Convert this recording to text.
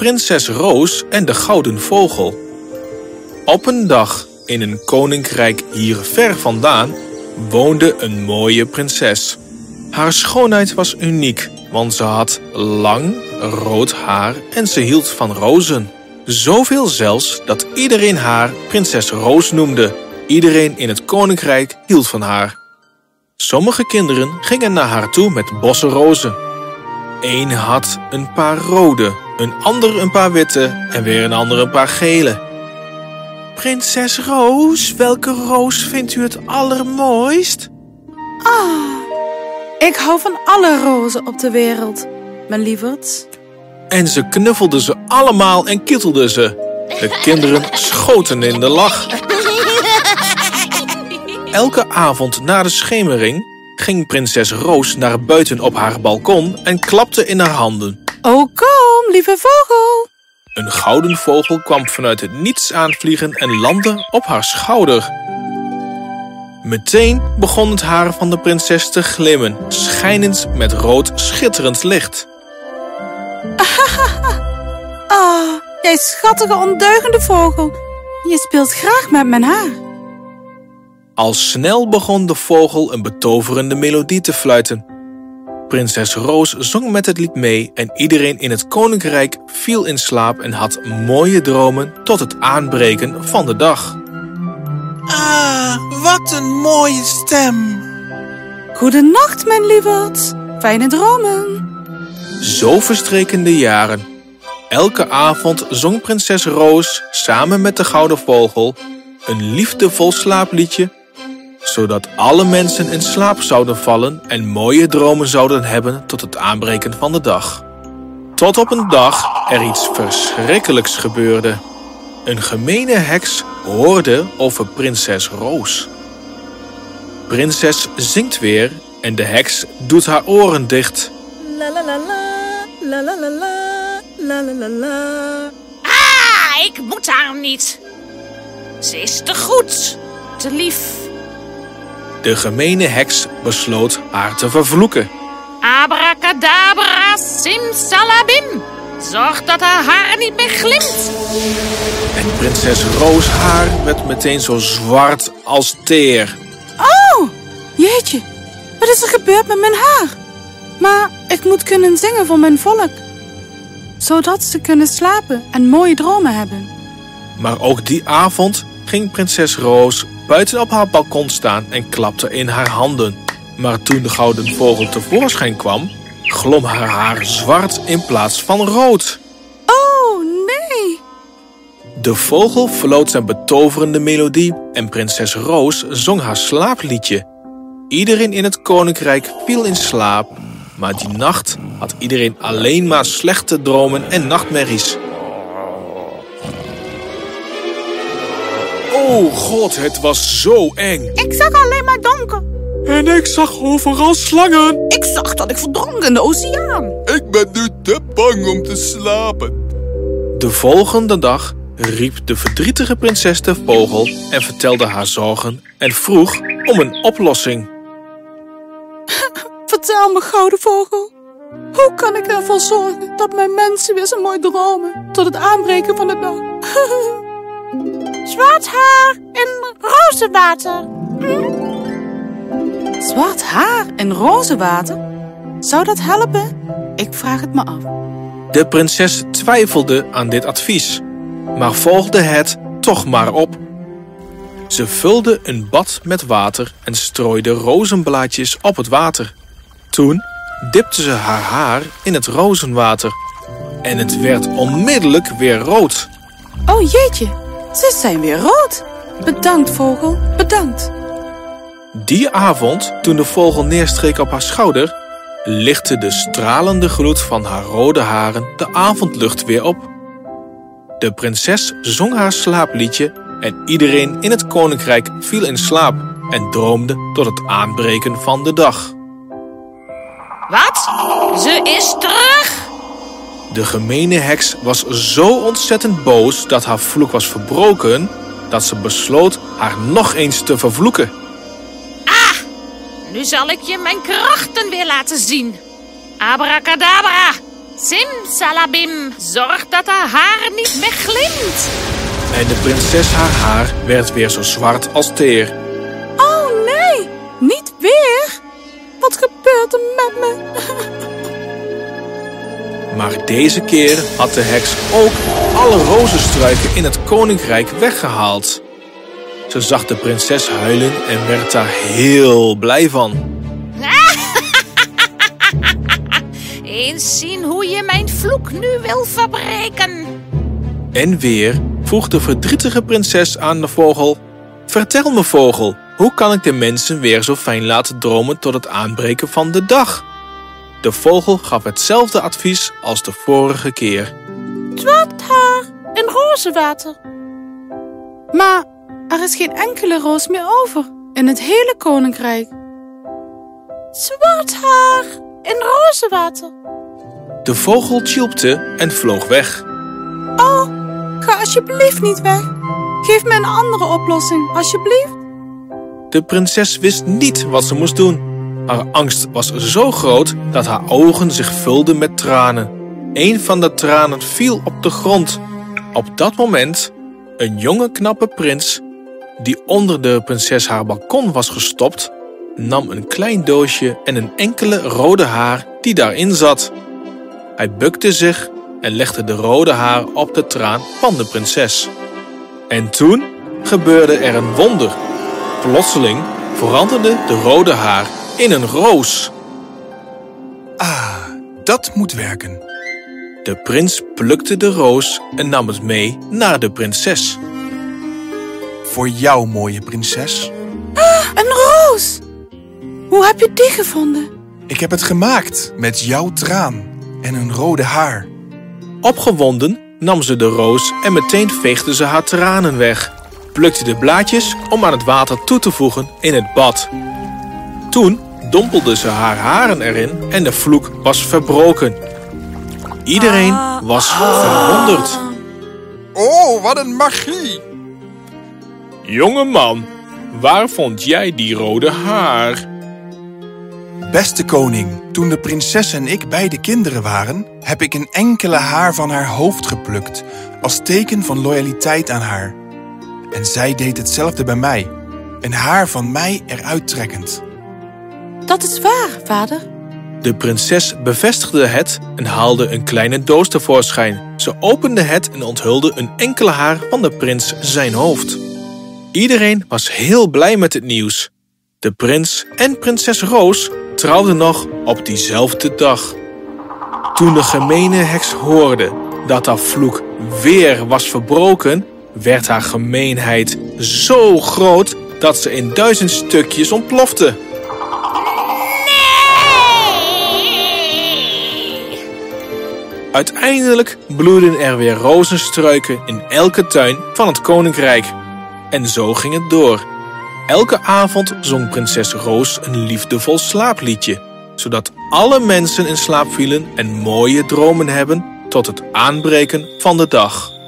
Prinses Roos en de Gouden Vogel. Op een dag in een koninkrijk hier ver vandaan woonde een mooie prinses. Haar schoonheid was uniek, want ze had lang rood haar en ze hield van rozen. Zoveel zelfs dat iedereen haar prinses Roos noemde. Iedereen in het koninkrijk hield van haar. Sommige kinderen gingen naar haar toe met bossen rozen. Eén had een paar rode, een ander een paar witte en weer een ander een paar gele. Prinses Roos, welke roos vindt u het allermooist? Ah, ik hou van alle rozen op de wereld, mijn lieverd. En ze knuffelden ze allemaal en kittelden ze. De kinderen schoten in de lach. Elke avond na de schemering ging prinses Roos naar buiten op haar balkon en klapte in haar handen. Oh, kom, lieve vogel. Een gouden vogel kwam vanuit het niets aanvliegen en landde op haar schouder. Meteen begon het haar van de prinses te glimmen, schijnend met rood schitterend licht. Ah, jij schattige ondeugende vogel. Je speelt graag met mijn haar. Al snel begon de vogel een betoverende melodie te fluiten. Prinses Roos zong met het lied mee en iedereen in het koninkrijk viel in slaap en had mooie dromen tot het aanbreken van de dag. Ah, wat een mooie stem. Goedenacht, mijn lieverd. Fijne dromen. Zo verstreken de jaren. Elke avond zong prinses Roos samen met de gouden vogel een liefdevol slaapliedje, zodat alle mensen in slaap zouden vallen en mooie dromen zouden hebben tot het aanbreken van de dag. Tot op een dag er iets verschrikkelijks gebeurde. Een gemene heks hoorde over prinses Roos. Prinses zingt weer en de heks doet haar oren dicht. La la la la, la la la la, la. Ah, ik moet haar niet. Ze is te goed, te lief. De gemene heks besloot haar te vervloeken. Abracadabra, simsalabim. Zorg dat haar haar niet meer glimt. En prinses Roos haar werd meteen zo zwart als teer. Oh, jeetje. Wat is er gebeurd met mijn haar? Maar ik moet kunnen zingen voor mijn volk. Zodat ze kunnen slapen en mooie dromen hebben. Maar ook die avond ging prinses Roos buiten op haar balkon staan en klapte in haar handen. Maar toen de gouden vogel tevoorschijn kwam, glom haar haar zwart in plaats van rood. Oh, nee. De vogel floot zijn betoverende melodie en prinses Roos zong haar slaapliedje. Iedereen in het koninkrijk viel in slaap, maar die nacht had iedereen alleen maar slechte dromen en nachtmerries. Oh god, het was zo eng. Ik zag alleen maar donker. En ik zag overal slangen. Ik zag dat ik verdronk in de oceaan. Ik ben nu te bang om te slapen. De volgende dag riep de verdrietige prinses de vogel en vertelde haar zorgen en vroeg om een oplossing. Vertel me, gouden vogel. Hoe kan ik ervoor zorgen dat mijn mensen weer zo mooi dromen tot het aanbreken van de dag? Zwart haar in rozenwater. Zwart haar en rozenwater? Zou dat helpen? Ik vraag het me af. De prinses twijfelde aan dit advies, maar volgde het toch maar op. Ze vulde een bad met water en strooide rozenblaadjes op het water. Toen dipte ze haar haar in het rozenwater en het werd onmiddellijk weer rood. Oh jeetje, ze zijn weer rood. Bedankt, vogel, bedankt. Die avond, toen de vogel neerstreek op haar schouder, lichtte de stralende gloed van haar rode haren de avondlucht weer op. De prinses zong haar slaapliedje en iedereen in het koninkrijk viel in slaap en droomde tot het aanbreken van de dag. Wat? Ze is terug? De gemene heks was zo ontzettend boos dat haar vloek was verbroken, dat ze besloot haar nog eens te vervloeken. Ah, nu zal ik je mijn krachten weer laten zien. Abracadabra, Simsalabim, zorg dat haar haar niet meer glimt. En de prinses haar haar werd weer zo zwart als teer. Oh nee, niet weer. Wat gebeurt er met me? Maar deze keer had de heks ook alle rozenstruiken in het koninkrijk weggehaald. Ze zag de prinses huilen en werd daar heel blij van. Eens zien hoe je mijn vloek nu wil verbreken. En weer vroeg de verdrietige prinses aan de vogel: Vertel me, vogel, hoe kan ik de mensen weer zo fijn laten dromen tot het aanbreken van de dag? De vogel gaf hetzelfde advies als de vorige keer. Zwart haar en rozenwater. Maar er is geen enkele roos meer over in het hele koninkrijk. Zwart haar en rozenwater. De vogel tjilpte en vloog weg. Oh, ga alsjeblieft niet weg. Geef me een andere oplossing, alsjeblieft. De prinses wist niet wat ze moest doen. Haar angst was zo groot dat haar ogen zich vulden met tranen. Een van de tranen viel op de grond. Op dat moment een jonge knappe prins, die onder de prinses haar balkon was gestopt, nam een klein doosje en een enkele rode haar die daarin zat. Hij bukte zich en legde de rode haar op de traan van de prinses. En toen gebeurde er een wonder. Plotseling veranderde de rode haar in een roos. Ah, dat moet werken. De prins plukte de roos en nam het mee naar de prinses. Voor jou, mooie prinses. Een roos! Hoe heb je die gevonden? Ik heb het gemaakt met jouw traan en een rode haar. Opgewonden nam ze de roos en meteen veegde ze haar tranen weg. Plukte de blaadjes om aan het water toe te voegen in het bad. Toen dompelde ze haar haren erin en de vloek was verbroken. Iedereen was verwonderd. Oh, wat een magie! Jonge man, waar vond jij die rode haar? Beste koning, toen de prinses en ik beide kinderen waren, heb ik een enkele haar van haar hoofd geplukt, als teken van loyaliteit aan haar. En zij deed hetzelfde bij mij, een haar van mij eruit trekkend. Dat is waar, vader. De prinses bevestigde het en haalde een kleine doos tevoorschijn. Ze opende het en onthulde een enkele haar van de prins zijn hoofd. Iedereen was heel blij met het nieuws. De prins en prinses Roos trouwden nog op diezelfde dag. Toen de gemene heks hoorde dat haar vloek weer was verbroken, werd haar gemeenheid zo groot dat ze in duizend stukjes ontplofte. Uiteindelijk bloeiden er weer rozenstruiken in elke tuin van het koninkrijk. En zo ging het door. Elke avond zong prinses Roos een liefdevol slaapliedje, zodat alle mensen in slaap vielen en mooie dromen hebben tot het aanbreken van de dag.